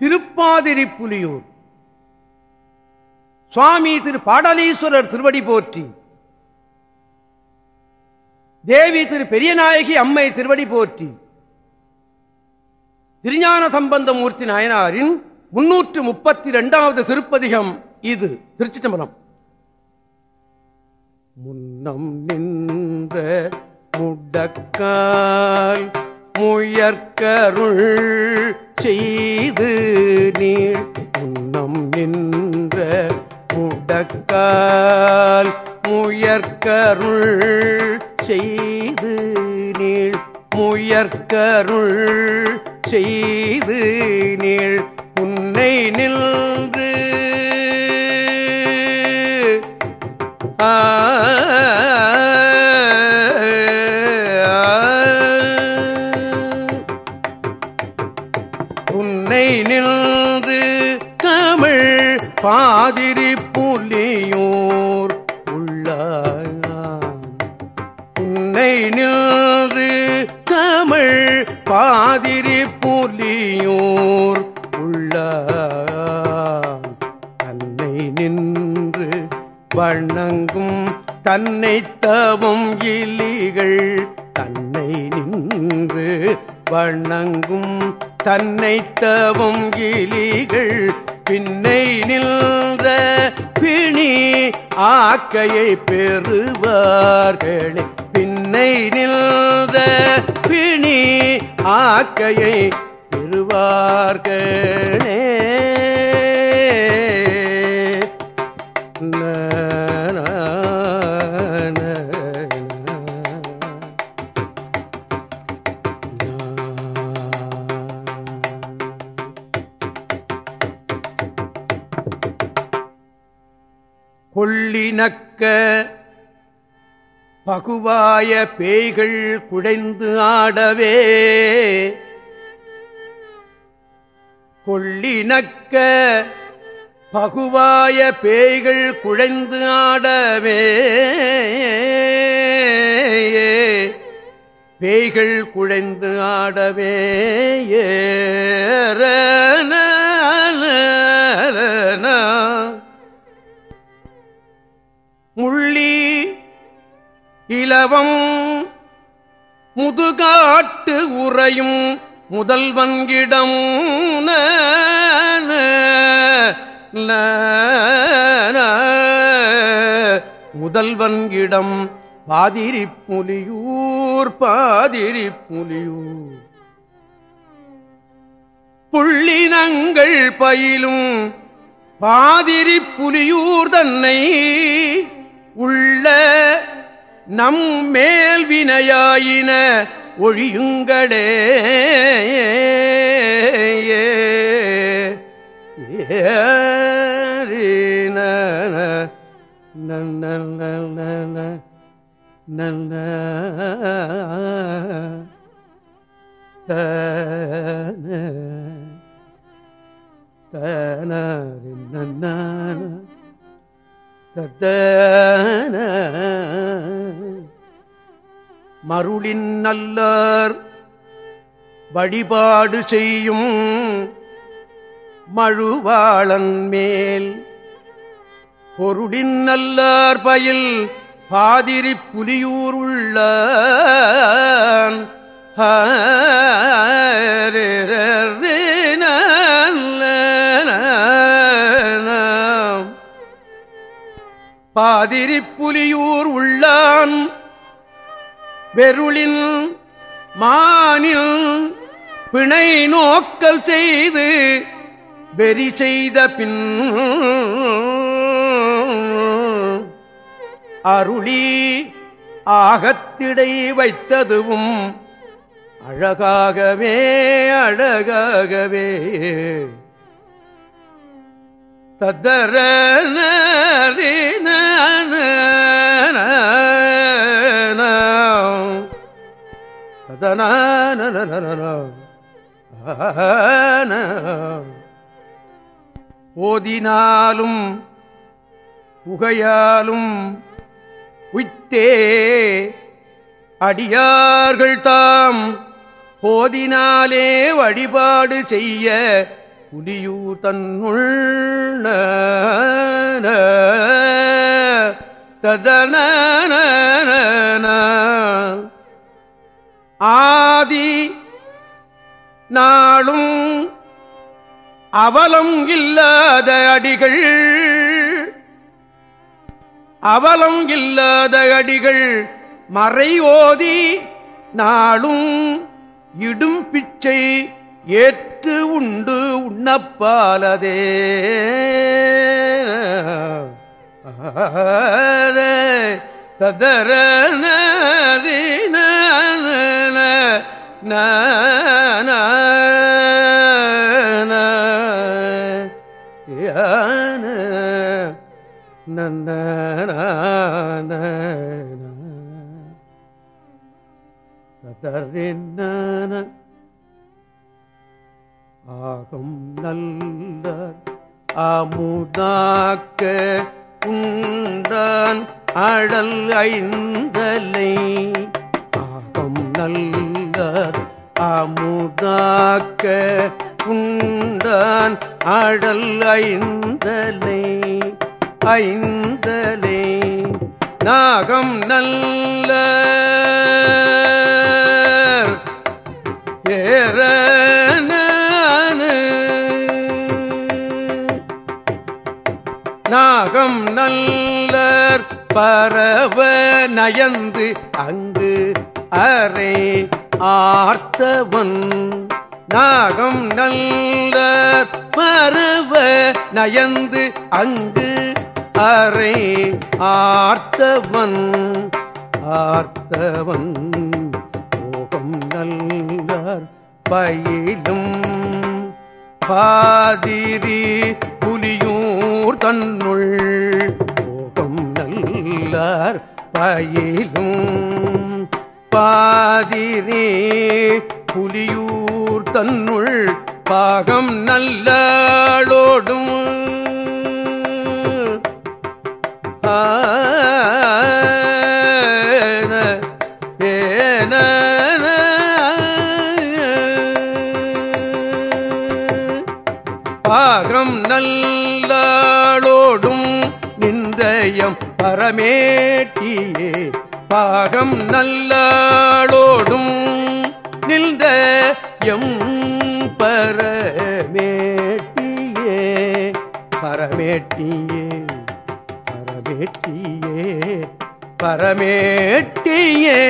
திருப்பாதிரி புலியூர். சுவாமி திரு பாடலீஸ்வரர் திருவடி போற்றி. தேவி திரு பெரியநாயகி அம்மை திருவடி போற்றி. திருஞான சம்பந்தமூர்த்தி நாயனாரின் முன்னூற்று முப்பத்தி இரண்டாவது திருப்பதிகம் இது திருச்சி தம்பரம் முன்னம் நின்ற முடக்கால் முயற்கருள் செய்து நீள் உண்ணம் நின்ற முடக்கால் முயற்கருள் செய்து நீள். முயற்கருள் செய்து நீள். உன்னை நின்று தமிழ் பாதிரி புலியூர் உள்ள உன்னை நின்று தமிழ் பாதிரி புலியூர் உள்ள தன்னை நின்று வணங்கும் தன்னை தவம் இலிகள் தன்னை நின்று வணங்கும் தன்னை தவும் கிளிகள் பின்னை நின்ற பிணி ஆக்கையை பெறுவார்களே. பின்னை நின்ற பிணி ஆக்கையை பெறுவார்களே. கொள்ளினக்க. பகுவாய பேய்கள் குடைந்து ஆடவே. கொள்ளினக்க. பகுவாய பேய்கள் குழைந்து ஆடவே. பேய்கள் குழைந்து ஆடவே. ஏறன. இலவம் முதுகாட்டு உறையும் முதல் வங்கிடம் முதல்வன்கிடம் பாதிரி புலியூர் பாதிரி புலியூர் புள்ளினங்கள் பயிலும் பாதிரி புலியூர் தன்னை உள்ள நம் மேல் வினையாயின ஒழியுங்களே. ஏறின நன்ன நன்ன மருளின் நல்லார் வழிபாடு செய்யும் மழுவாளன் மேல். பொருளின் நல்லார் பயில் பாதிரி புலியூர் உள்ள ஹரே பாதிரி புலியூர் உள்ளான். வெருளின் மானில் பிணை நோக்கல் செய்து வெறி செய்த பின் அருளி ஆகத்திடை வைத்ததுவும் அழகாகவே அழகாகவே. தத்தர ஓதினாலும் புகையாலும் உய்த்தே அடியார்கள் தாம் போதினாலே வழிபாடு செய்ய புலியூர் ததன ஆதி நாளும் அவலம் இல்லாத அடிகள். அவலம் இல்லாத அடிகள் மறை ஓதி நாளும் இடும் பிச்சை ஏற்று உண்டு உண்ணப்பாலதே. ததர நன்ன தரின்ன ஆகும் நல்ல அமுதாக்க உண்டான் அடல் ஐந்தலை. ஆகும் நல்ல அமுதாக்க உண்டான் அடல் ஐந்தலை. ஐந்தலை. நாகம் நல்ல ஏற நாகம் நல்லர் பரவ நயந்து அங்கு அரை ஆர்த்தவன். நாகம் நல்ல பரவ நயந்து அங்கு அரை ஆர்த்தவன். ஆர்த்தவன் போகம் நல்ல பயிலும். பாதிரி புலியும் ஊர் தன்னுள். போகம் நல்லார் பயிலும் பாதிரே புலியூர் தன்னுள். பாகம் நல்லோடும் அகம் நல்லாளோடும் நின்ற எம் பரமேட்டியே பரமேட்டியே பரமேட்டியே பரமேட்டியே.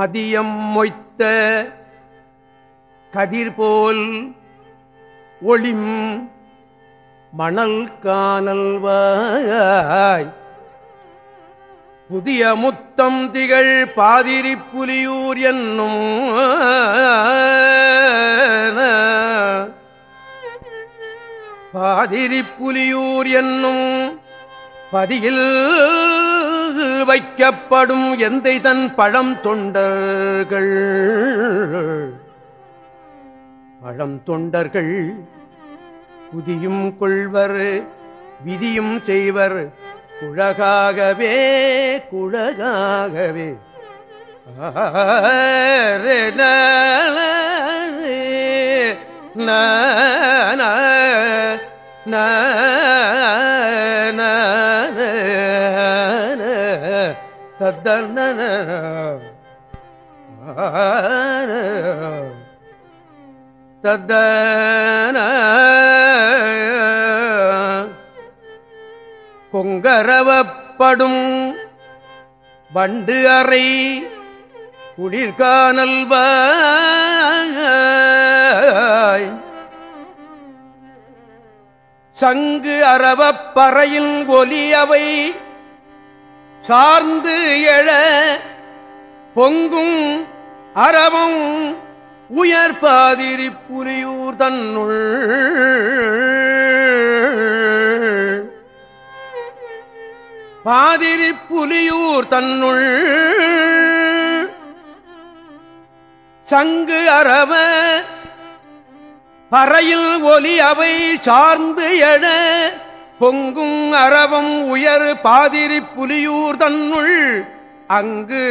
மதியம் மொய்த்த கதிர்போல் ஒளிம் மணல் காணல்வாய் புதிய முத்தம் திகழ் பாதிரி புலியூர் என்னும் பாதிரி புலியூர் என்னும் பதியில் வைக்கப்படும் எந்தை தன் பழம் தொண்டர்கள்? பழம் தொண்டர்கள் புதியும் கொள்வர் விதியும் செய்வர். குழகாகவே குழகாகவே. ந தத்தன தத்தன கொங்கரவப்படும் வண்டு அறை குளிர்கானல்வாய். சங்கு அறவப்பறையின் ஒலியவை அவை சார்ந்து எழ பொங்கும் அறமும் உயர்பாதிரி புரியூர் தன்னுள். பாதிரி புலியூர் தன்னுள். சங்கு அறவ பறையில் ஒலி அவை சார்ந்து எழ பொங்கும் அறவம் உயர் பாதிரி புலியூர் தன்னுள். அங்கு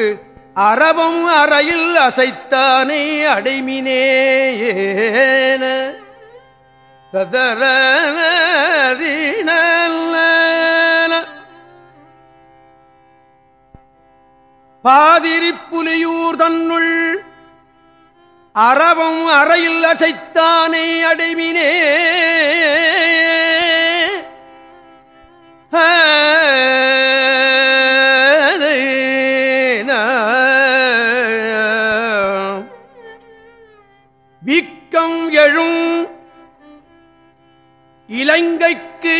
அறவம் அறையில் அசைத்தானே அடைமினே கதர பாதிரி புலியூர் தன்னுள். அறவம் அறையில் அசைத்தானே அடைமினே.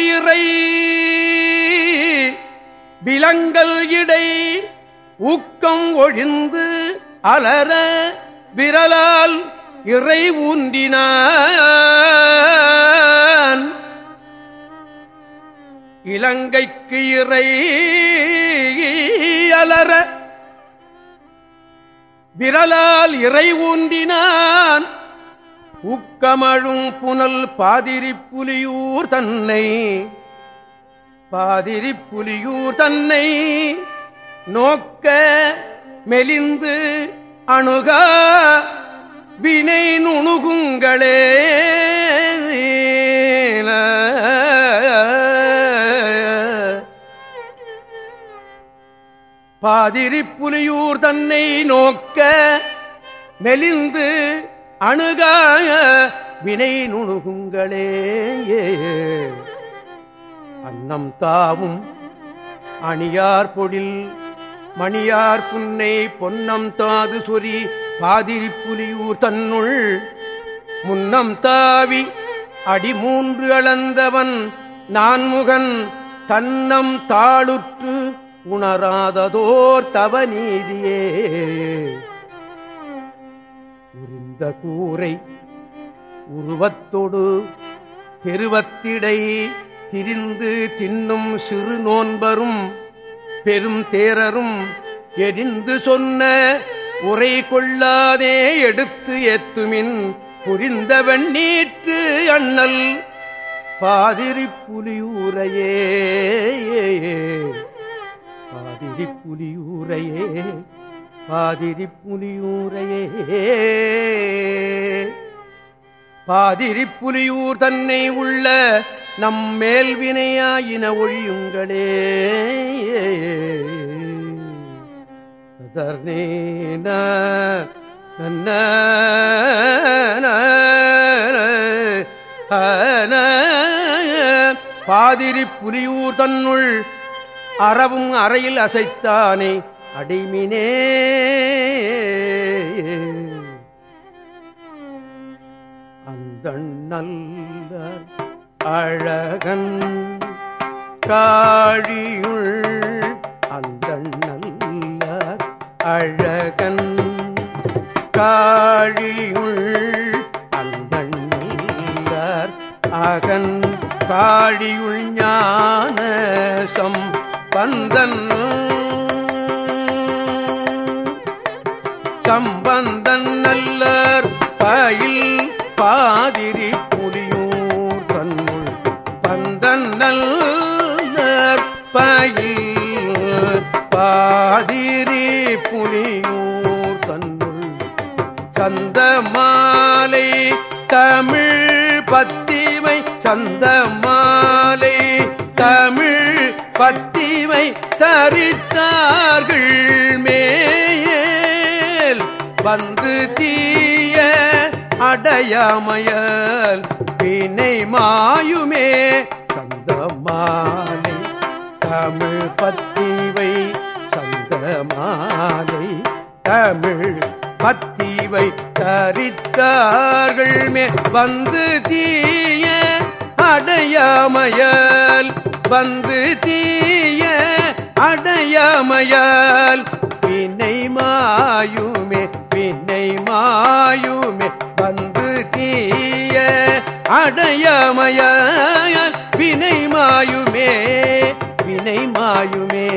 உயிரை இறை விலங்கல் இடை ஊக்கம் ஒழிந்து அலர விரலால் இறை ஊன்றினான். இலங்கைக்கு இறை அலற விரலால் இறை ஊன்றினான். உக்கமழும் புனல் பாதிரி புலியூர் தன்னை. பாதிரி புலியூர் தன்னை நோக்க மெலிந்து அணுக வினை நுணுகுங்களே. பாதிரி புலியூர் தன்னை நோக்க மெலிந்து அணுகாய வினை நுணுகுங்களே. அன்னம் தாவும் அணியார் பொழில் மணியார் புன்னை பொன்னம் தாது சொறி பாதிரி புலியூர் தன்னுள். முன்னம் தாவி அடி மூன்று அளந்தவன் நான்முகன் தன்னம் தாளுற்று உணராததோர் தவ நீதியே உரிந்த கூரை உருவத்தொடு பெருவத்திடை திரிந்து தின்னும் சிறு நோன்பரும் பெரும் தேரரும் எரிந்து சொன்ன உரை கொள்ளாதே எடுத்து எத்துமின் புரிந்தவன் நீற்று அண்ணல் பாதிரி புலியூரையே பாதிரி புலியூரையே பாதிரி புலியூரையே பாதிரி புலியூர் தன்னை உள்ள நம் மேல் வினையாயின ஒழியுங்களே தர்ணேன பாதிரி புலியூர் தன்னுள் அறவும் அறையில் அசைத்தானே. அடிமினே. அந்த நல்ல அழகன் காழியுள் அந்த நல்ல அழகன் காழியுள் அந்த நல்ல அகன் காழியுள் ஞானசம் பந்தன் கம்பந்தன் நல்லர் பயில் பாதிரி அடையாமையல் வினை மாயுமே. சந்த மாலை தமிழ் பத்திவை சந்த மாலை தமிழ் பத்திவை தரித்தார்கள் மே வந்து தீய அடையாமையல். வந்து தீய அடையாமையால். வினை மாயுமே வினை மாயுமே வந்து தீய அடையமய வினை மாயுமே வினை மாயுமே